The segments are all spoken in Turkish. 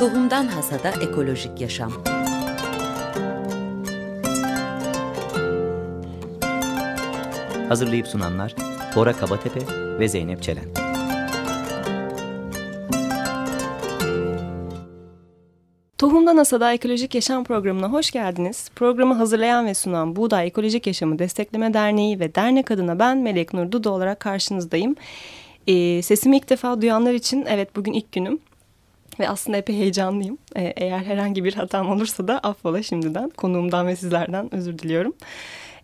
Tohumdan Hasada Ekolojik Yaşam Hazırlayıp sunanlar Bora Kabatepe ve Zeynep Çelen. Tohumdan Hasada Ekolojik Yaşam programına hoş geldiniz. Programı hazırlayan ve sunan Buğday Ekolojik Yaşamı Destekleme Derneği ve dernek adına ben Melek Nur Dudu olarak karşınızdayım. Ee, sesimi ilk defa duyanlar için evet bugün ilk günüm ve aslında epey heyecanlıyım. Ee, eğer herhangi bir hatam olursa da affola şimdiden konuğumdan ve sizlerden özür diliyorum.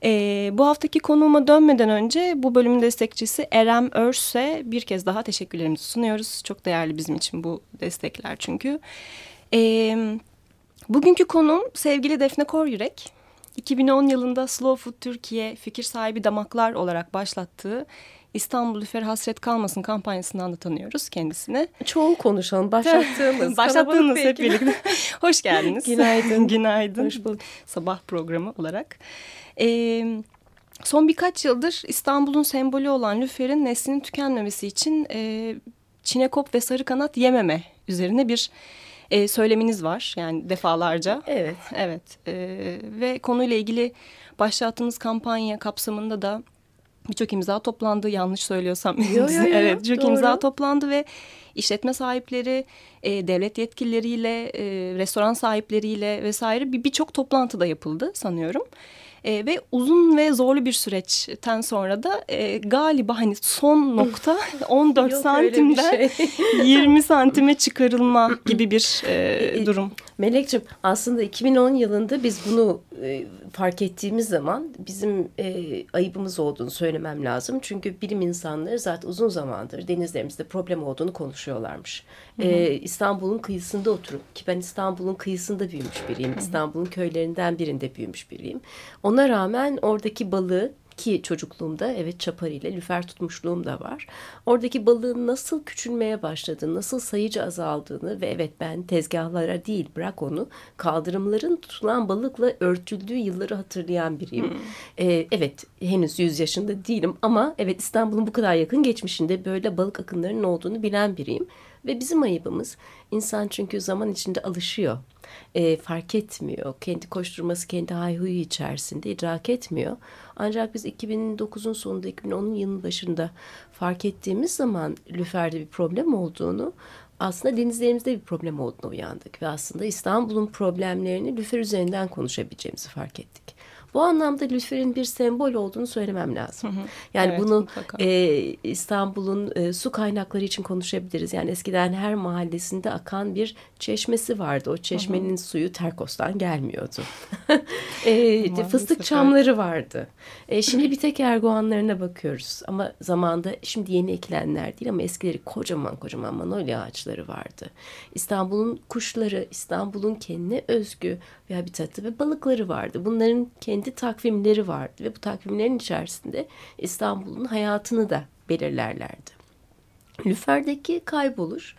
Ee, bu haftaki konuğuma dönmeden önce bu bölümün destekçisi Erem Örs'e bir kez daha teşekkürlerimizi sunuyoruz. Çok değerli bizim için bu destekler çünkü. Ee, bugünkü konuğum sevgili Defne Koryürek. 2010 yılında Slow Food Türkiye fikir sahibi damaklar olarak başlattığı İstanbul Lüfer Hasret Kalmasın kampanyasından da tanıyoruz kendisini. Çoğu konuşalım. Başlattığımız. Başlattığınız hep birlikte. Hoş geldiniz. Günaydın. Günaydın. Hoş bulduk. Sabah programı olarak. Ee, son birkaç yıldır İstanbul'un sembolü olan lüferin neslinin tükenmemesi için e, çinekop ve sarı kanat yememe üzerine bir e, söyleminiz var. Yani defalarca. Evet. Evet. E, ve konuyla ilgili başlattığınız kampanya kapsamında da birçok imza toplandı. Yanlış söylüyorsam. Yo, yo, yo, evet, birçok imza toplandı ve işletme sahipleri, e, devlet yetkilileriyle, e, restoran sahipleriyle vesaire bir birçok toplantı da yapıldı sanıyorum. E, ve uzun ve zorlu bir süreçten sonra da e, galiba hani son nokta 14 Yok öyle bir santimden şey. 20 santime çıkarılma gibi bir e, durum. Melek'ciğim aslında 2010 yılında biz bunu e, fark ettiğimiz zaman bizim e, ayıbımız olduğunu söylemem lazım. Çünkü bilim insanları zaten uzun zamandır denizlerimizde problem olduğunu konuşuyorlarmış. E, İstanbul'un kıyısında oturup ki ben İstanbul'un kıyısında büyümüş biriyim. İstanbul'un köylerinden birinde büyümüş biriyim. Ona rağmen oradaki balığı ki çocukluğumda evet çapar ile lüfer tutmuşluğum da var. Oradaki balığın nasıl küçülmeye başladığını, nasıl sayıca azaldığını ve evet ben tezgahlara değil bırak onu kaldırımların tutulan balıkla örtüldüğü yılları hatırlayan biriyim. Ee, evet henüz 100 yaşında değilim ama evet İstanbul'un bu kadar yakın geçmişinde böyle balık akınlarının olduğunu bilen biriyim. Ve bizim ayıbımız insan çünkü zaman içinde alışıyor. E, fark etmiyor. Kendi koşturması, kendi hayhuyu içerisinde idrak etmiyor. Ancak biz 2009'un sonunda, 2010'un yılın başında fark ettiğimiz zaman lüferde bir problem olduğunu, aslında denizlerimizde bir problem olduğunu uyandık. Ve aslında İstanbul'un problemlerini lüfer üzerinden konuşabileceğimizi fark ettik. Bu anlamda lüferin bir sembol olduğunu söylemem lazım. Yani Evet, bunu mutlaka. e, İstanbul'un e, su kaynakları için konuşabiliriz. Yani eskiden her mahallesinde akan bir çeşmesi vardı. O çeşmenin suyu Terkos'tan gelmiyordu. e, Maalesef, fıstık çamları vardı. E, şimdi bir tek erguvanlarına bakıyoruz. Ama zamanda şimdi yeni ekilenler değil ama eskileri kocaman kocaman manolya ağaçları vardı. İstanbul'un kuşları, İstanbul'un kendine özgü bir habitatı ve balıkları vardı. Bunların kendi takvimleri vardı ve bu takvimlerin içerisinde İstanbul'un hayatını da belirlerlerdi. Lüfer'deki kayboluş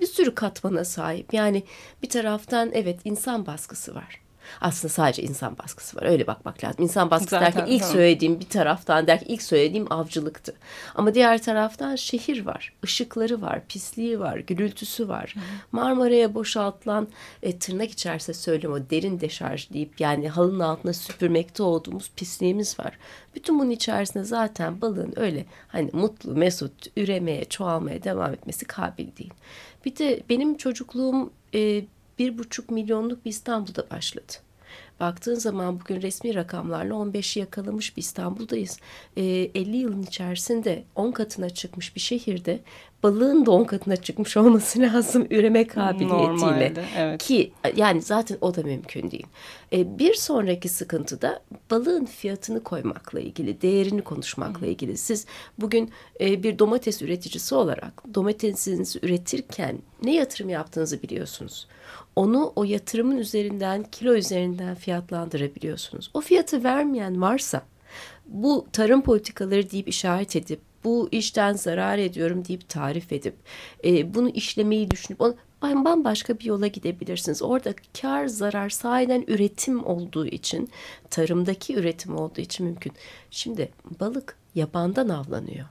bir sürü katmana sahip. Yani bir taraftan evet insan baskısı var. Aslında sadece insan baskısı var. Öyle bakmak lazım. İnsan baskısı Zaten, derken ilk tamam. söylediğim bir taraftan derken ilk söylediğim avcılıktı. Ama diğer taraftan şehir var. Işıkları var, pisliği var, gürültüsü var. Marmara'ya boşaltılan e, tırnak içerisinde söylüyorum o derin deşarj deyip yani halının altına süpürmekte olduğumuz pisliğimiz var. Bütün bunun içerisinde zaten balığın öyle hani mutlu, mesut, üremeye, çoğalmaya devam etmesi kabil değil. Bir de benim çocukluğum e, bir buçuk milyonluk bir İstanbul'da başladı. Baktığın zaman bugün resmi rakamlarla 15'i yakalamış bir İstanbul'dayız. E, 50 yılın içerisinde 10 katına çıkmış bir şehirde balığın da 10 katına çıkmış olması lazım üreme kabiliyetiyle. Normalde, evet. Ki yani zaten o da mümkün değil. E, bir sonraki sıkıntı da balığın fiyatını koymakla ilgili, değerini konuşmakla ilgili. Siz bugün e, bir domates üreticisi olarak domatesinizi üretirken ne yatırım yaptığınızı biliyorsunuz. Onu o yatırımın üzerinden, kilo üzerinden fiyatlandırabiliyorsunuz. O fiyatı vermeyen varsa bu tarım politikaları deyip işaret edip bu işten zarar ediyorum deyip tarif edip e, bunu işlemeyi düşünüp onu bam- bambaşka bir yola gidebilirsiniz. Orada kar zarar sahiden üretim olduğu için tarımdaki üretim olduğu için mümkün. Şimdi balık yabandan avlanıyor.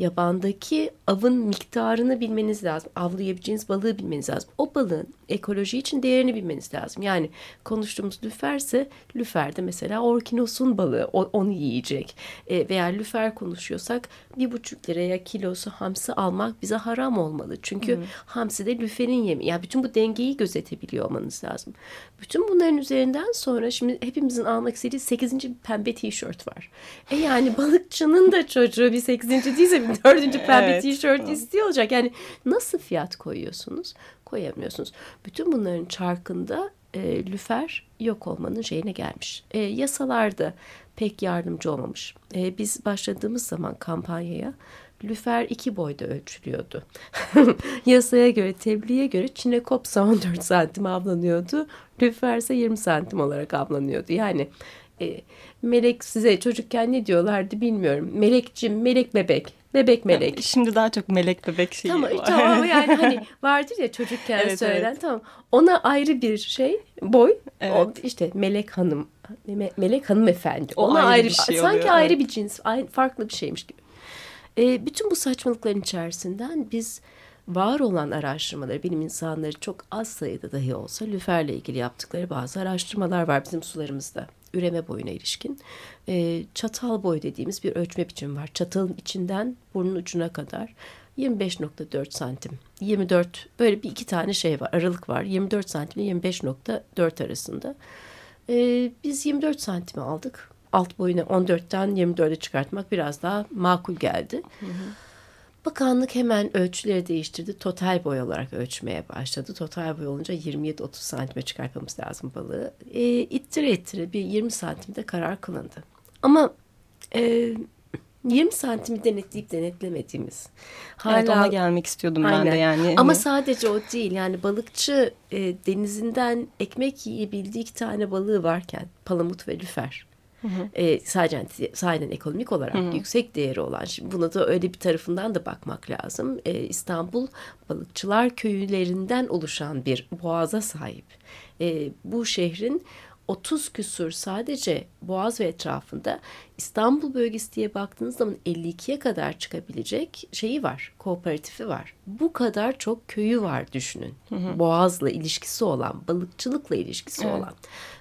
Yabandaki avın miktarını bilmeniz lazım. Avlayabileceğiniz balığı bilmeniz lazım. O balığın ekoloji için değerini bilmeniz lazım. Yani konuştuğumuz lüferse lüferde mesela orkinosun balığı onu yiyecek. E, veya lüfer konuşuyorsak bir buçuk liraya kilosu hamsi almak bize haram olmalı. Çünkü hmm. hamsi de lüferin yemi. Yani bütün bu dengeyi gözetebiliyor olmanız lazım. Bütün bunların üzerinden sonra şimdi hepimizin almak istediği 8. pembe tişört var. E yani balıkçının da çocuğu bir 8. değilse 4. pembe evet. tişört istiyor olacak. Yani nasıl fiyat koyuyorsunuz? Koyamıyorsunuz. Bütün bunların çarkında e, lüfer yok olmanın şeyine gelmiş. E, yasalarda pek yardımcı olmamış. E, biz başladığımız zaman kampanyaya lüfer iki boyda ölçülüyordu. Yasaya göre, tebliğe göre çinekopsa 14 santim avlanıyordu. Lüfer ise 20 santim olarak avlanıyordu. Yani e, melek size çocukken ne diyorlardı bilmiyorum. Melekcim, melek bebek. Bebek melek. Şimdi daha çok melek bebek şeyi tamam, var. Tamam yani hani vardır ya çocukken evet, söylenen evet. tamam. Ona ayrı bir şey boy. Evet. O işte melek hanım, me, melek hanımefendi. Ona ayrı, ayrı bir şey sanki oluyor, ayrı bir cins, ayrı, farklı bir şeymiş gibi. E, bütün bu saçmalıkların içerisinden biz var olan araştırmaları, bilim insanları çok az sayıda dahi olsa lüferle ilgili yaptıkları bazı araştırmalar var bizim sularımızda. Üreme boyuna ilişkin. E, çatal boy dediğimiz bir ölçme biçimi var. Çatalın içinden burnun ucuna kadar 25.4 santim. 24 böyle bir iki tane şey var aralık var. 24 santim ile 25.4 arasında. E, biz 24 santimi aldık alt boyunu 14'ten 24'e çıkartmak biraz daha makul geldi. Hı hı. Bakanlık hemen ölçüleri değiştirdi. Total boy olarak ölçmeye başladı. Total boy olunca 27-30 santime çıkartmamız lazım balığı. E, ittire ittire bir 20 santimde karar kılındı. Ama e, 20 santimi denetleyip denetlemediğimiz. Hala, evet ona gelmek istiyordum aynen. ben de yani. Ama sadece o değil yani balıkçı e, denizinden ekmek yiyebildiği iki tane balığı varken palamut ve lüfer Hı hı. E, sadece sahiden ekonomik olarak hı hı. yüksek değeri olan. Şimdi buna da öyle bir tarafından da bakmak lazım. E, İstanbul balıkçılar köylerinden oluşan bir boğaza sahip. E, bu şehrin 30 küsur sadece Boğaz ve etrafında İstanbul bölgesi diye baktığınız zaman 52'ye kadar çıkabilecek şeyi var, kooperatifi var. Bu kadar çok köyü var düşünün. Hı hı. Boğaz'la ilişkisi olan, balıkçılıkla ilişkisi evet. olan.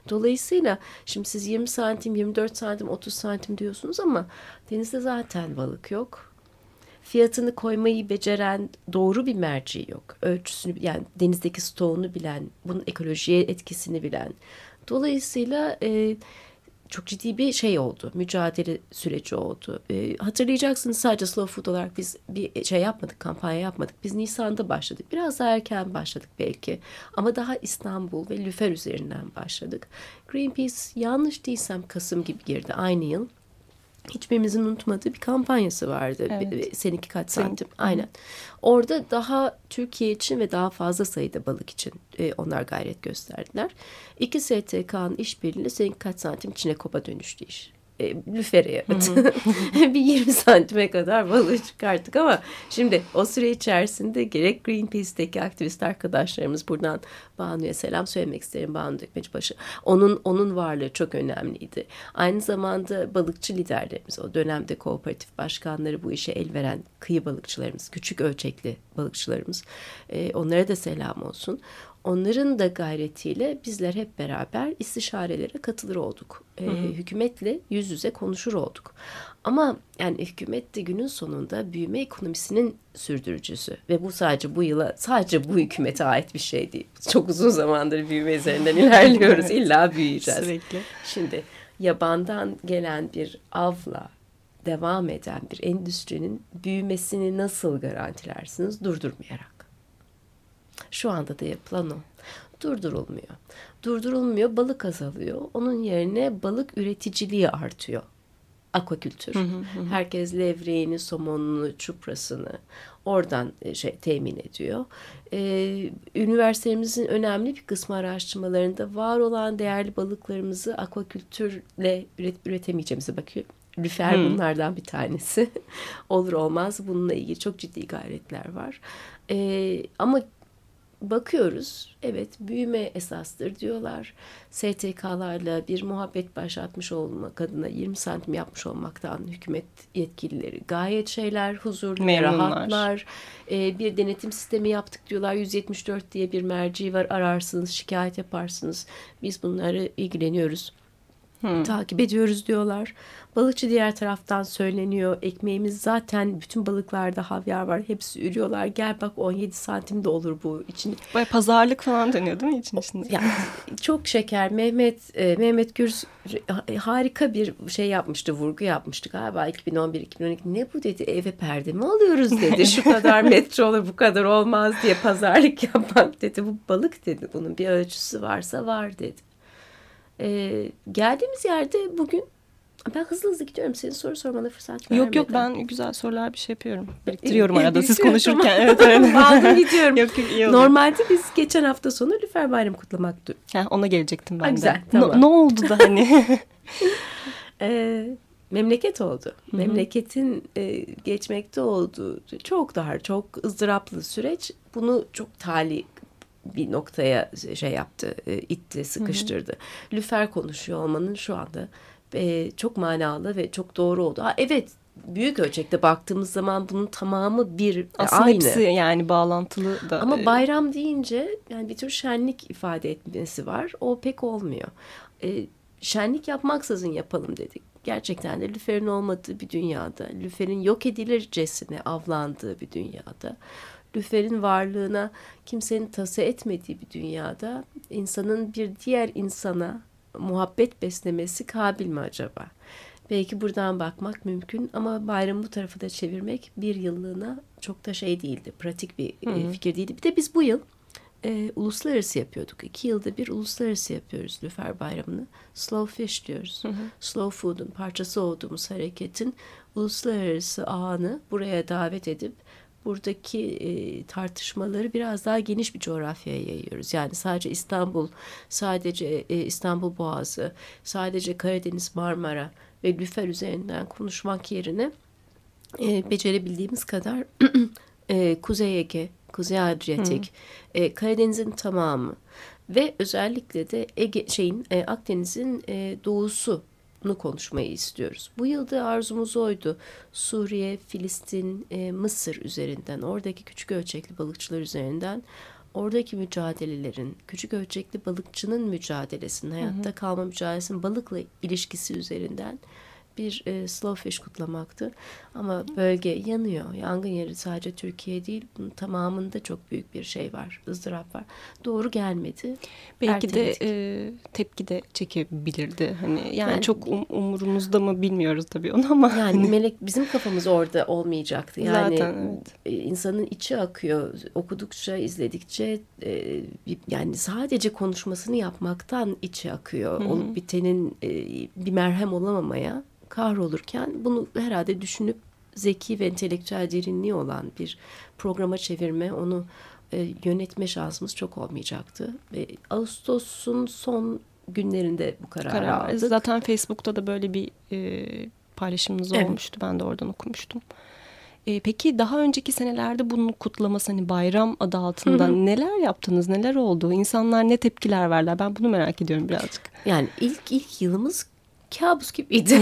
Dolayısıyla şimdi siz 20 santim, 24 santim, 30 santim diyorsunuz ama denizde zaten balık yok. Fiyatını koymayı beceren doğru bir merci yok. Ölçüsünü yani denizdeki stoğunu bilen, bunun ekolojiye etkisini bilen. Dolayısıyla e, çok ciddi bir şey oldu. Mücadele süreci oldu. E, hatırlayacaksınız sadece Slow Food olarak biz bir şey yapmadık, kampanya yapmadık. Biz Nisan'da başladık. Biraz daha erken başladık belki. Ama daha İstanbul ve Lüfer üzerinden başladık. Greenpeace yanlış değilsem Kasım gibi girdi aynı yıl hiçbirimizin unutmadığı bir kampanyası vardı. Evet. Seninki kaç santim? Senin. Aynen. Orada daha Türkiye için ve daha fazla sayıda balık için e, onlar gayret gösterdiler. İki STK'nın işbirliğiyle seninki kaç santim içine kopa dönüştü iş e, lüfere bir 20 santime kadar balığı çıkarttık ama şimdi o süre içerisinde gerek Greenpeace'teki aktivist arkadaşlarımız buradan Banu'ya selam söylemek isterim Banu Dökmecibaşı. Onun onun varlığı çok önemliydi. Aynı zamanda balıkçı liderlerimiz o dönemde kooperatif başkanları bu işe el veren kıyı balıkçılarımız, küçük ölçekli balıkçılarımız e, onlara da selam olsun. Onların da gayretiyle bizler hep beraber istişarelere katılır olduk. Ee, hükümetle yüz yüze konuşur olduk. Ama yani hükümet de günün sonunda büyüme ekonomisinin sürdürücüsü. Ve bu sadece bu yıla, sadece bu hükümete ait bir şey değil. Çok uzun zamandır büyüme üzerinden ilerliyoruz. evet. İlla büyüyeceğiz. Sürekli. Şimdi yabandan gelen bir avla devam eden bir endüstrinin büyümesini nasıl garantilersiniz? Durdurmayarak. Şu anda da yapılan o. Durdurulmuyor. Durdurulmuyor, balık azalıyor. Onun yerine balık üreticiliği artıyor. Akvakültür. Hı hı hı. Herkes levreğini, somonunu, çuprasını oradan e, şey temin ediyor. Ee, üniversitemizin önemli bir kısmı araştırmalarında var olan değerli balıklarımızı akvakültürle üret, üretemeyeceğimize bakıyor. Lüfer hmm. bunlardan bir tanesi. Olur olmaz bununla ilgili çok ciddi gayretler var. Ee, ama bakıyoruz. Evet büyüme esastır diyorlar. STK'larla bir muhabbet başlatmış olmak adına 20 santim yapmış olmaktan hükümet yetkilileri gayet şeyler, huzurlu, Memnunlar. rahatlar. Ee, bir denetim sistemi yaptık diyorlar. 174 diye bir merci var. Ararsınız, şikayet yaparsınız. Biz bunları ilgileniyoruz. Takip ediyoruz diyorlar. Balıkçı diğer taraftan söyleniyor. Ekmeğimiz zaten bütün balıklarda havyar var. Hepsi ürüyorlar. Gel bak 17 santim de olur bu için. Baya pazarlık falan dönüyor değil mi için içinde? Ya çok şeker. Mehmet e, Mehmet Gürs e, harika bir şey yapmıştı, vurgu yapmıştı galiba 2011 2012. Ne bu dedi? Eve perde mi alıyoruz dedi. Şu kadar metre olur, bu kadar olmaz diye pazarlık yapmak dedi. Bu balık dedi. Bunun bir ölçüsü varsa var dedi. Ee, geldiğimiz yerde bugün ben hızlı hızlı gidiyorum. Senin soru sormana fırsat vermeden. Yok yok ben güzel sorular bir şey yapıyorum. Biriktiriyorum İyi, arada siz konuşurken. Evet, evet. Aldım gidiyorum. yok yok iyi oldu. Normalde biz geçen hafta sonu Lüfer Bayramı kutlamaktık. Ha, ona gelecektim ben Ha, de. güzel, Ne- tamam. Ne, oldu da hani? Ee, memleket oldu. Memleketin e, geçmekte olduğu çok daha çok ızdıraplı süreç bunu çok tali bir noktaya şey yaptı, e, itti, sıkıştırdı. Lüfer konuşuyor olmanın şu anda e, çok manalı ve çok doğru oldu. Ha, evet büyük ölçekte baktığımız zaman bunun tamamı bir Aslında aynı. hepsi yani bağlantılı da. Ama e, bayram deyince yani bir tür şenlik ifade etmesi var. O pek olmuyor. Ee, şenlik yapmaksızın yapalım dedik. Gerçekten de lüferin olmadığı bir dünyada, lüferin yok edilircesine avlandığı bir dünyada, lüferin varlığına kimsenin tası etmediği bir dünyada insanın bir diğer insana muhabbet beslemesi kabil mi acaba? Belki buradan bakmak mümkün ama bayramı bu tarafı da çevirmek bir yıllığına çok da şey değildi. Pratik bir e, fikir değildi. Bir de biz bu yıl e, uluslararası yapıyorduk. İki yılda bir uluslararası yapıyoruz Lüfer Bayramı'nı. Slow Fish diyoruz. Slow Food'un parçası olduğumuz hareketin uluslararası ağını buraya davet edip buradaki e, tartışmaları biraz daha geniş bir coğrafyaya yayıyoruz. Yani sadece İstanbul, sadece e, İstanbul Boğazı, sadece Karadeniz, Marmara ve Lüfer üzerinden konuşmak yerine e, becerebildiğimiz kadar e, Kuzey Ege, Kuzey Adriyatik, e, Karadeniz'in tamamı ve özellikle de Ege şeyin e, Akdeniz'in e, doğusunu konuşmayı istiyoruz. Bu yılda arzumuz oydu. Suriye, Filistin, e, Mısır üzerinden, oradaki küçük ölçekli balıkçılar üzerinden oradaki mücadelelerin, küçük ölçekli balıkçının mücadelesinin, hayatta kalma mücadelesinin balıkla ilişkisi üzerinden bir e, slow fish kutlamaktı. Ama bölge yanıyor. Yangın yeri sadece Türkiye değil, bunun tamamında çok büyük bir şey var, ızdırap var. Doğru gelmedi. Belki de Erteledik. e, tepki de çekebilirdi. Hani yani, Yani- çok um- umurumuzda mı bilmiyoruz tabii onu ama Yani hani melek bizim kafamız orada olmayacaktı. Yani Zaten, evet. insanın içi akıyor. Okudukça, izledikçe e, yani sadece konuşmasını yapmaktan içi akıyor. Olup bitenin e, bir merhem olamamaya kahrolurken bunu herhalde düşünüp zeki ve entelektüel derinliği olan bir programa çevirme, onu e, yönetme şansımız çok olmayacaktı. Ve Ağustos'un son günlerinde bu kararı karar aldık. Zaten Facebook'ta da böyle bir e, paylaşımınız Evet. olmuştu. Ben de oradan okumuştum. E, peki daha önceki senelerde bunun kutlaması hani bayram adı altında neler yaptınız, neler oldu? İnsanlar ne tepkiler verdiler? Ben bunu merak ediyorum birazcık. Yani ilk ilk yılımız kabus gibiydi.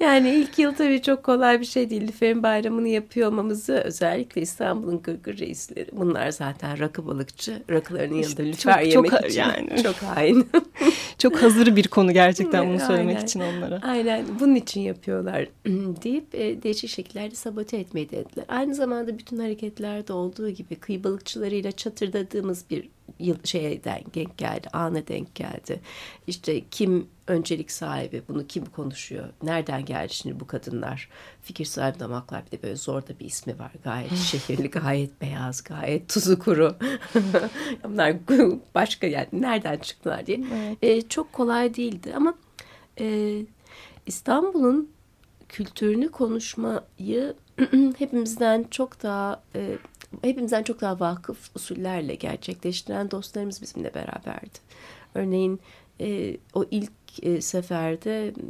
yani ilk yıl tabii çok kolay bir şey değil. Lüfer'in bayramını yapıyor olmamızı özellikle İstanbul'un gırgır reisleri. Bunlar zaten rakı balıkçı. Rakılarının yanında İşte lüfer çok- yemek çok- için. yani. Çok hain. Çok hazır bir konu gerçekten bunu söylemek Aynen. için onlara. Aynen bunun için yapıyorlar deyip e, değişik şekillerde sabote etmeyi denediler. Aynı zamanda bütün hareketlerde olduğu gibi kıyı balıkçılarıyla çatırdadığımız bir yıl şeyden denk geldi, ana denk geldi. İşte kim öncelik sahibi, bunu kim konuşuyor, nereden geldi şimdi bu kadınlar? Fikir sahibi damaklar bir de böyle zor da bir ismi var. Gayet şehirli, gayet beyaz, gayet tuzu kuru. Bunlar başka yani nereden çıktılar diye. E, çok kolay değildi ama e, İstanbul'un kültürünü konuşmayı hepimizden çok daha e, hepimizden çok daha vakıf usullerle gerçekleştiren dostlarımız bizimle beraberdi. Örneğin e, o ilk e, seferde m,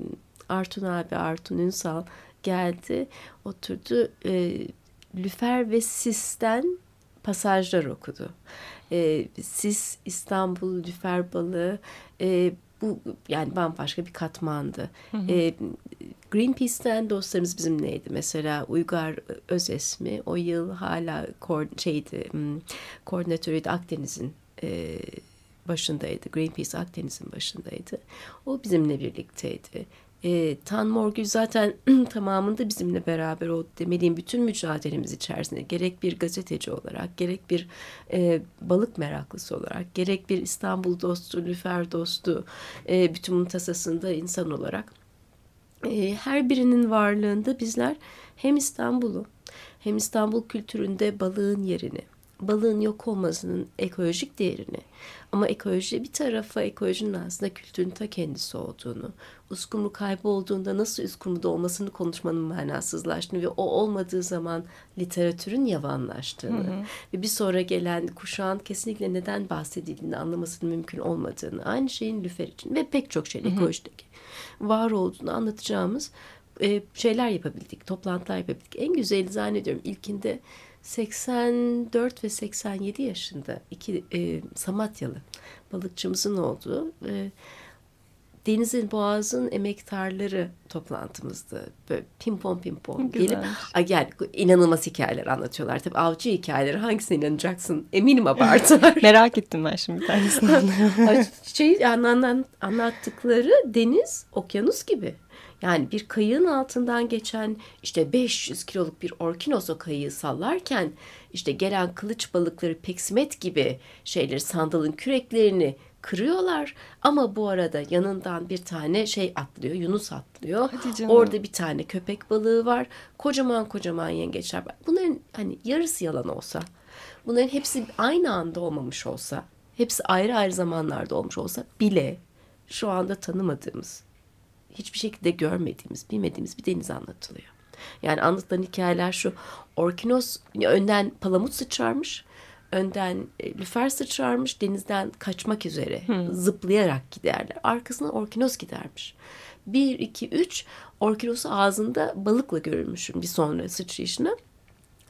Artun abi Artun Ünsal geldi oturdu e, Lüfer ve Sis'ten pasajlar okudu. E, Sis, İstanbul, Lüfer Balığı e, bu yani bambaşka bir katmandı. Hı hı. E, Greenpeace'ten dostlarımız bizimleydi. Mesela Uygar Özesmi o yıl hala ko şeydi, koordinatörüydü Akdeniz'in e, başındaydı. Greenpeace Akdeniz'in başındaydı. O bizimle birlikteydi. E, Tan Morgül zaten tamamında bizimle beraber o demeliyim bütün mücadelemiz içerisinde gerek bir gazeteci olarak gerek bir e, balık meraklısı olarak gerek bir İstanbul dostu, Lüfer dostu e, bütün bunun tasasında insan olarak e, her birinin varlığında bizler hem İstanbul'u hem İstanbul kültüründe balığın yerini balığın yok olmasının ekolojik değerini ama ekoloji bir tarafa ekolojinin aslında kültürün ta kendisi olduğunu, uskumru kaybolduğunda nasıl uskumruda olmasını konuşmanın manasızlaştığını ve o olmadığı zaman literatürün yavanlaştığını hı hı. ve bir sonra gelen kuşağın kesinlikle neden bahsedildiğini anlamasının mümkün olmadığını, aynı şeyin lüfer için ve pek çok şeyin ekolojideki var olduğunu anlatacağımız şeyler yapabildik, toplantılar yapabildik. En güzeli zannediyorum ilkinde 84 ve 87 yaşında iki e, Samatyalı balıkçımızın olduğu e, Deniz'in Boğaz'ın emektarları toplantımızdı. Böyle pimpon pimpon gelip yani inanılmaz hikayeler anlatıyorlar. Tabii avcı hikayeleri hangisine inanacaksın eminim abartılar. Merak ettim ben şimdi bir tanesini şey, anlat, anlattıkları deniz okyanus gibi. Yani bir kayığın altından geçen işte 500 kiloluk bir orkinos o kayığı sallarken işte gelen kılıç balıkları peksimet gibi şeyleri sandalın küreklerini kırıyorlar ama bu arada yanından bir tane şey atlıyor Yunus atlıyor. Orada bir tane köpek balığı var. Kocaman kocaman yengeçler var. Bunların hani yarısı yalan olsa bunların hepsi aynı anda olmamış olsa hepsi ayrı ayrı zamanlarda olmuş olsa bile şu anda tanımadığımız hiçbir şekilde görmediğimiz, bilmediğimiz bir deniz anlatılıyor. Yani anlatılan hikayeler şu. Orkinos önden palamut sıçrarmış. Önden e, lüfer sıçrarmış. Denizden kaçmak üzere hmm. zıplayarak giderler. Arkasına orkinos gidermiş. Bir, iki, üç orkinosu ağzında balıkla görülmüşüm bir sonra sıçrayışına.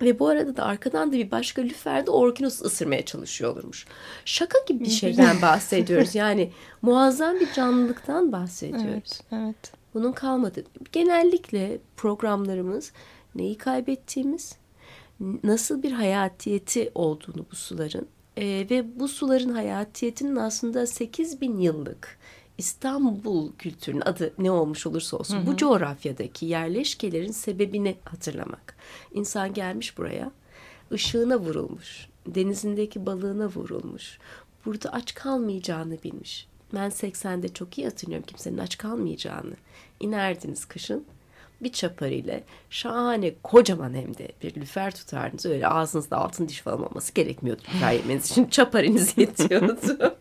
Ve bu arada da arkadan da bir başka lüfer de orkinos ısırmaya çalışıyor olurmuş. Şaka gibi bir şeyden bahsediyoruz. Yani muazzam bir canlılıktan bahsediyoruz. Evet, evet. Bunun kalmadı. Genellikle programlarımız neyi kaybettiğimiz, nasıl bir hayatiyeti olduğunu bu suların e, ve bu suların hayatiyetinin aslında 8 bin yıllık İstanbul kültürünün adı ne olmuş olursa olsun hı hı. bu coğrafyadaki yerleşkelerin sebebini hatırlamak. İnsan gelmiş buraya, ışığına vurulmuş, denizindeki balığına vurulmuş. Burada aç kalmayacağını bilmiş. Ben 80'de çok iyi hatırlıyorum kimsenin aç kalmayacağını. İnerdiniz kışın bir çapar ile şahane kocaman hem de bir lüfer tutardınız. Öyle ağzınızda altın diş falan olması gerekmiyordu lüfer yemeniz için. Çaparınız yetiyordu.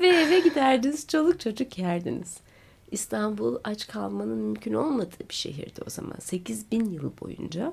Ve eve giderdiniz çoluk çocuk yerdiniz. İstanbul aç kalmanın mümkün olmadığı bir şehirdi o zaman. 8 bin yıl boyunca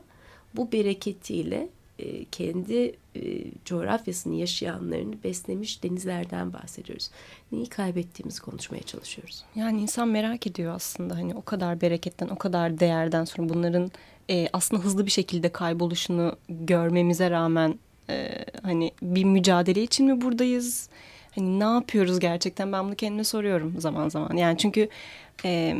bu bereketiyle e, kendi e, coğrafyasını yaşayanlarını beslemiş denizlerden bahsediyoruz. Neyi kaybettiğimizi konuşmaya çalışıyoruz. Yani insan merak ediyor aslında hani o kadar bereketten, o kadar değerden sonra bunların e, aslında hızlı bir şekilde kayboluşunu görmemize rağmen e, hani bir mücadele için mi buradayız? Hani ne yapıyoruz gerçekten ben bunu kendime soruyorum zaman zaman. Yani çünkü e,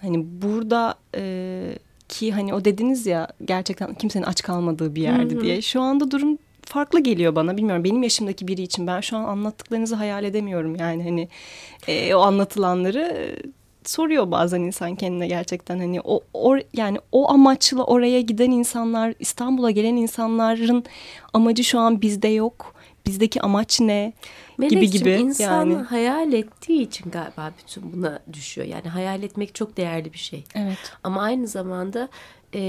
hani burada e, ki hani o dediniz ya gerçekten kimsenin aç kalmadığı bir yerdi hı hı. diye. Şu anda durum farklı geliyor bana bilmiyorum benim yaşımdaki biri için ben şu an anlattıklarınızı hayal edemiyorum yani hani e, o anlatılanları soruyor bazen insan kendine gerçekten hani o, o yani o amaçla oraya giden insanlar İstanbul'a gelen insanların amacı şu an bizde yok bizdeki amaç ne gibi gibi. insan yani. hayal ettiği için galiba bütün buna düşüyor. Yani hayal etmek çok değerli bir şey. Evet. Ama aynı zamanda e,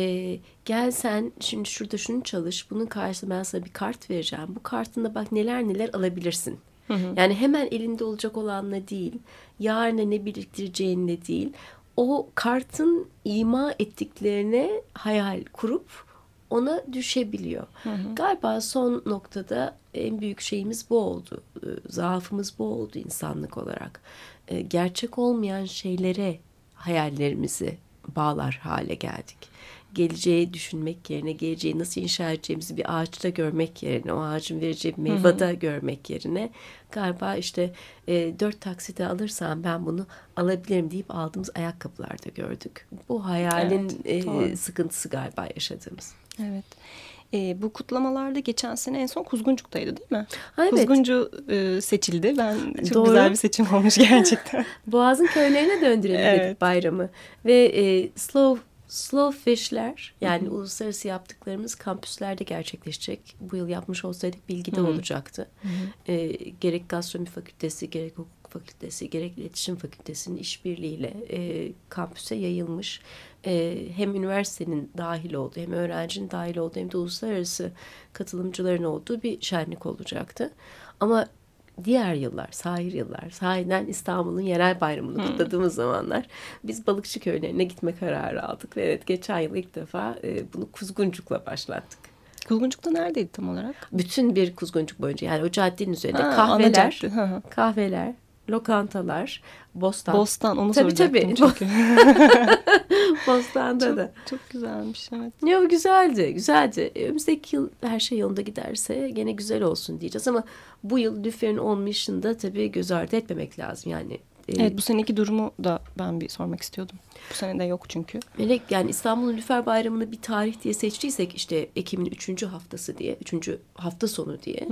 gel sen şimdi şurada şunu çalış. Bunun karşısında ben sana bir kart vereceğim. Bu kartında bak neler neler alabilirsin. Hı hı. Yani hemen elinde olacak olanla değil, yarına ne biriktireceğinle değil, o kartın ima ettiklerine hayal kurup ona düşebiliyor. Hı hı. Galiba son noktada en büyük şeyimiz bu oldu. Ee, zaafımız bu oldu insanlık olarak. Ee, gerçek olmayan şeylere hayallerimizi bağlar hale geldik. Geleceği düşünmek yerine, geleceği nasıl inşa edeceğimizi bir ağaçta görmek yerine, o ağacın vereceği bir meyvada görmek yerine galiba işte e, dört taksite alırsam ben bunu alabilirim deyip aldığımız ayakkabılarda gördük. Bu hayalin Evet, e, sıkıntısı galiba yaşadığımız. Evet. E, bu kutlamalarda geçen sene en son Kuzguncuk'taydı değil mi? Ha, evet. Kuzguncu e, seçildi. Ben çok Doğru. güzel bir seçim olmuş gerçekten. Boğaz'ın köylerine döndürelim Evet. dedik bayramı. Ve e, slow slow fishler yani uluslararası yaptıklarımız kampüslerde gerçekleşecek. Bu yıl yapmış olsaydık bilgide olacaktı. E, gerek gastronomi fakültesi, gerek hukuk fakültesi, gerek iletişim fakültesinin işbirliğiyle e, kampüse yayılmış. E, hem üniversitenin dahil olduğu hem öğrencinin dahil olduğu hem de uluslararası katılımcıların olduğu bir şenlik olacaktı. Ama diğer yıllar, sahil yıllar, sahiden İstanbul'un yerel bayramını kutladığımız zamanlar biz balıkçı köylerine gitme kararı aldık. Ve evet geçen yıl ilk defa e, bunu Kuzguncuk'la başlattık. Kuzguncuk'ta neredeydi tam olarak? Bütün bir Kuzguncuk boyunca yani o caddenin üzerinde Ha, kahveler, kahveler, lokantalar, bostan. Bostan onu Tabii, soracaktım tabii. çünkü. Bostanda da. Çok güzelmiş evet. Ya güzeldi, güzeldi. E, Önümüzdeki yıl her şey yolunda giderse gene güzel olsun diyeceğiz ama bu yıl Lüfer'in olmayışını da tabii göz ardı etmemek lazım. Yani Evet bu seneki durumu da ben bir sormak istiyordum. Bu sene de yok çünkü. Melek yani İstanbul'un Lüfer Bayramı'nı bir tarih diye seçtiysek işte Ekim'in üçüncü haftası diye, üçüncü hafta sonu diye.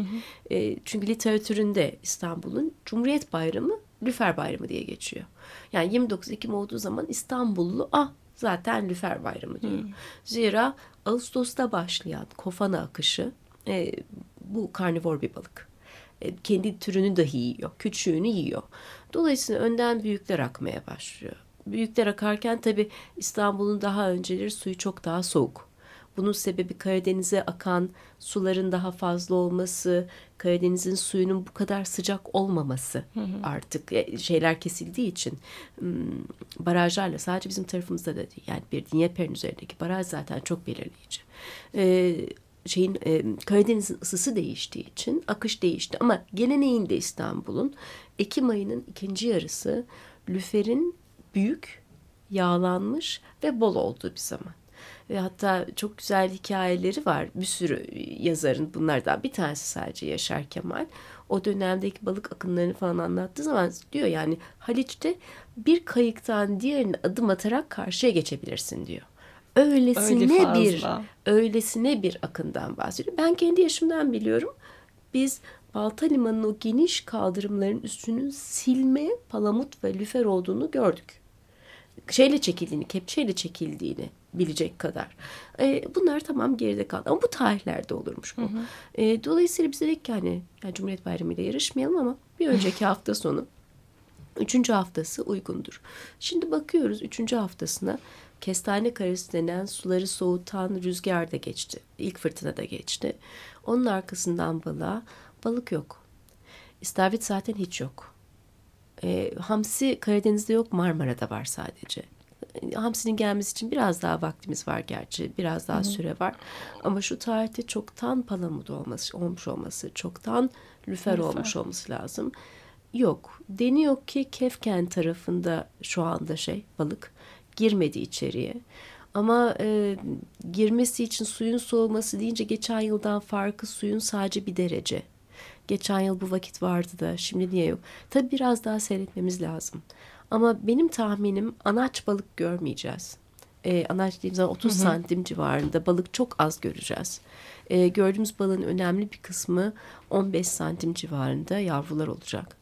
E, çünkü literatüründe İstanbul'un Cumhuriyet Bayramı Lüfer Bayramı diye geçiyor. Yani 29 Ekim olduğu zaman İstanbullu ah zaten Lüfer Bayramı diyor. Zira Ağustos'ta başlayan kofana akışı e, bu karnivor bir balık. E, kendi türünü dahi yiyor, küçüğünü yiyor. Dolayısıyla önden büyükler akmaya başlıyor. Büyükler akarken tabii İstanbul'un daha önceleri suyu çok daha soğuk. Bunun sebebi Karadeniz'e akan suların daha fazla olması, Karadeniz'in suyunun bu kadar sıcak olmaması artık e, şeyler kesildiği için barajlarla sadece bizim tarafımızda da değil yani bir Dnieper'in üzerindeki baraj zaten çok belirleyici. Ee, şeyin e, Karadeniz'in ısısı değiştiği için akış değişti ama geleneğinde İstanbul'un Ekim ayının ikinci yarısı lüferin büyük, yağlanmış ve bol olduğu bir zaman. Ve hatta çok güzel hikayeleri var. Bir sürü yazarın bunlardan bir tanesi sadece Yaşar Kemal. O dönemdeki balık akınlarını falan anlattığı zaman diyor yani Haliç'te bir kayıktan diğerine adım atarak karşıya geçebilirsin diyor. Öylesine Öyle bir öylesine bir akından bahsediyor. Ben kendi yaşımdan biliyorum. Biz Balta Limanı'nın o geniş kaldırımların üstünün silme, palamut ve lüfer olduğunu gördük. Şeyle çekildiğini, kepçeyle çekildiğini bilecek kadar. E, bunlar tamam geride kaldı. Ama bu tarihlerde olurmuş bu. E, dolayısıyla biz dedik ki hani yani Cumhuriyet Bayramı ile yarışmayalım ama bir önceki hafta sonu Üçüncü haftası uygundur. Şimdi bakıyoruz üçüncü haftasına kestane karası denen suları soğutan rüzgar da geçti. İlk fırtına da geçti. Onun arkasından balığa balık yok. İstavrit zaten hiç yok. E, hamsi Karadeniz'de yok Marmara'da var sadece. Hamsinin gelmesi için biraz daha vaktimiz var gerçi. Biraz daha süre var. Ama şu tarihte çoktan palamut olması, olmuş olması, çoktan lüfer, Lüfer. olmuş olması lazım. Yok. Deniyor ki Kefken tarafında şu anda şey balık girmedi içeriye. Ama e, girmesi için suyun soğuması deyince geçen yıldan farkı suyun sadece bir derece. Geçen yıl bu vakit vardı da şimdi niye yok? Tabii biraz daha seyretmemiz lazım. Ama benim tahminim anaç balık görmeyeceğiz. E, anaç dediğim zaman 30 santim civarında balık çok az göreceğiz. E, gördüğümüz balığın önemli bir kısmı 15 santim civarında yavrular olacak.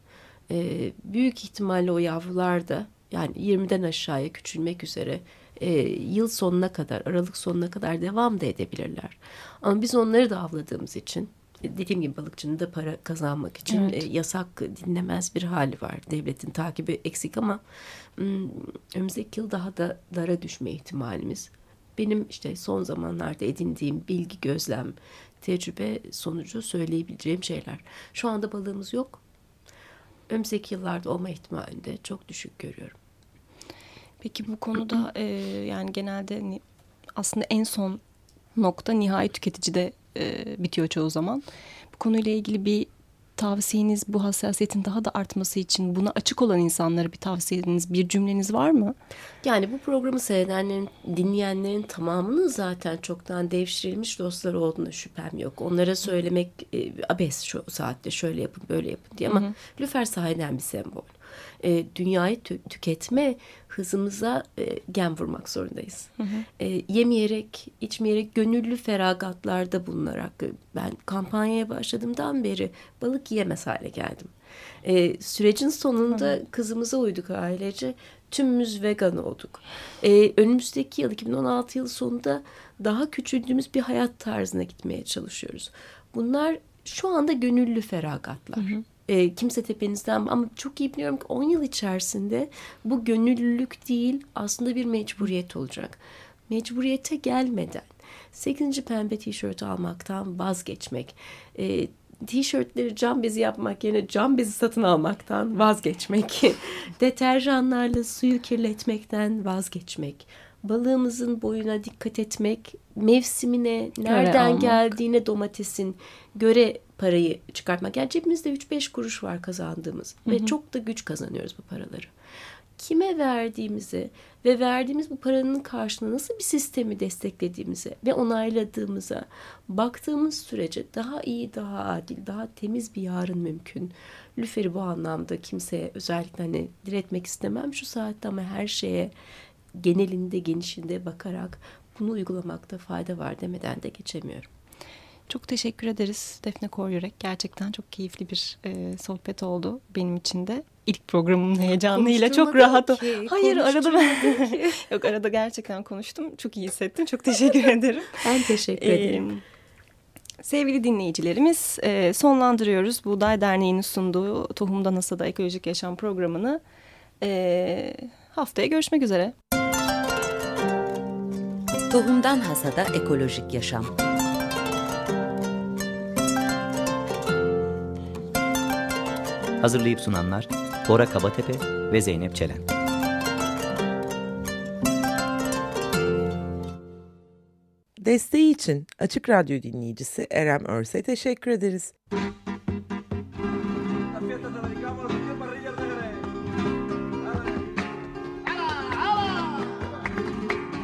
E, büyük ihtimalle o yavrular da yani 20'den aşağıya küçülmek üzere e, yıl sonuna kadar, Aralık sonuna kadar devam da edebilirler. Ama biz onları da avladığımız için e, dediğim gibi balıkçının da para kazanmak için Evet. e, yasak dinlemez bir hali var. Devletin takibi eksik ama hmm, önümüzdeki yıl daha da dara düşme ihtimalimiz. Benim işte son zamanlarda edindiğim bilgi, gözlem, tecrübe sonucu söyleyebileceğim şeyler. Şu anda balığımız yok. Önümüzdeki yıllarda olma ihtimalini de çok düşük görüyorum. Peki bu konuda e, yani genelde aslında en son nokta nihai tüketicide e, bitiyor çoğu zaman. Bu konuyla ilgili bir tavsiyeniz bu hassasiyetin daha da artması için buna açık olan insanlara bir tavsiyeniz, bir cümleniz var mı? Yani bu programı seyredenlerin, dinleyenlerin tamamının zaten çoktan devşirilmiş dostlar olduğuna şüphem yok. Onlara söylemek e, abes şu saatte şöyle yapın böyle yapın diye ama hı hı. lüfer sahiden bir sembol. E, dünyayı tü tüketme hızımıza e, gen vurmak zorundayız. Hı hı. E, yemeyerek, içmeyerek, gönüllü feragatlarda bulunarak e, ben kampanyaya başladığımdan beri balık yiyemez hale geldim. E, sürecin sonunda hı hı. kızımıza uyduk ailece. Tümümüz vegan olduk. E, önümüzdeki yıl 2016 yılı sonunda daha küçüldüğümüz bir hayat tarzına gitmeye çalışıyoruz. Bunlar şu anda gönüllü feragatlar. Hı hı e, kimse tepenizden ama çok iyi biliyorum ki 10 yıl içerisinde bu gönüllülük değil aslında bir mecburiyet olacak. Mecburiyete gelmeden 8. pembe tişört almaktan vazgeçmek, e, tişörtleri cam bezi yapmak yerine cam bezi satın almaktan vazgeçmek, deterjanlarla suyu kirletmekten vazgeçmek, balığımızın boyuna dikkat etmek, mevsimine, nereden geldiğine domatesin göre parayı çıkartmak. Yani cebimizde 3-5 kuruş var kazandığımız hı hı. ve çok da güç kazanıyoruz bu paraları. Kime verdiğimizi ve verdiğimiz bu paranın karşılığında nasıl bir sistemi desteklediğimize ve onayladığımıza baktığımız sürece daha iyi, daha adil, daha temiz bir yarın mümkün. Lüfer'i bu anlamda kimseye özellikle hani diretmek istemem şu saatte ama her şeye genelinde genişinde bakarak bunu uygulamakta fayda var demeden de geçemiyorum. Çok teşekkür ederiz Defne Koryürek. Gerçekten çok keyifli bir e, sohbet oldu benim için de. İlk programın heyecanıyla çok rahat. Ki, Hayır arada ben yok arada gerçekten konuştum. Çok iyi hissettim. Çok teşekkür ederim. Ben teşekkür ederim. Ee, sevgili dinleyicilerimiz e, sonlandırıyoruz. Buğday Derneği'nin sunduğu Tohumdan Hasada Ekolojik Yaşam programını. E, haftaya görüşmek üzere. Tohumdan Hasada Ekolojik Yaşam Hazırlayıp sunanlar Bora Kabatepe ve Zeynep Çelen. Desteği için Açık Radyo dinleyicisi Erem Örse teşekkür ederiz.